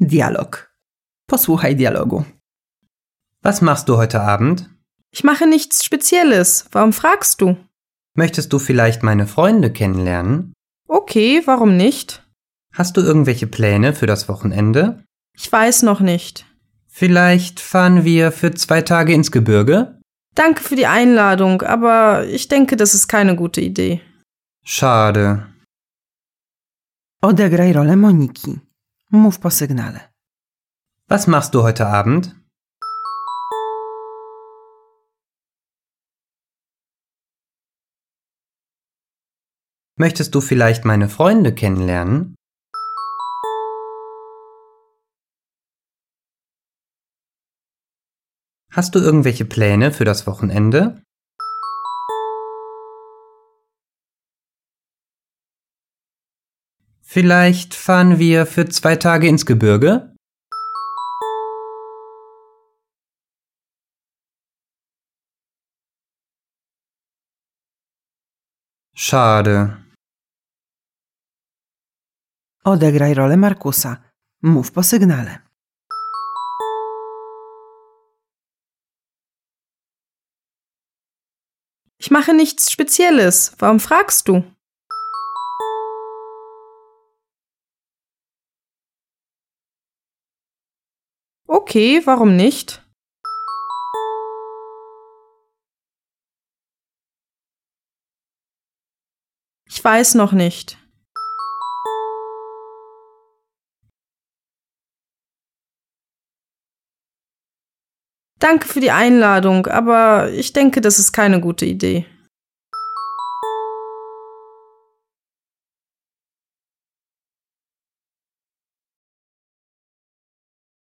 Dialog. Posłuchaj dialogu. Was machst du heute Abend? Ich mache nichts Spezielles. Warum fragst du? Möchtest du vielleicht meine Freunde kennenlernen? Okay, warum nicht? Hast du irgendwelche Pläne für das Wochenende? Ich weiß noch nicht. Vielleicht fahren wir für zwei Tage ins Gebirge? Danke für die Einladung, aber ich denke, das ist keine gute Idee. Schade. Odegraj rolę Moniki. Mów po sygnale. Was machst du heute Abend? Möchtest du vielleicht meine Freunde kennenlernen? Hast du irgendwelche Pläne für das Wochenende? Vielleicht fahren wir für zwei Tage ins Gebirge? Schade. Odegraj rolę Markusa. Mów po sygnale. Ich mache nichts Spezielles. Warum fragst du? Okay, warum nicht? Ich weiß noch nicht. Danke für die Einladung, aber ich denke, das ist keine gute Idee.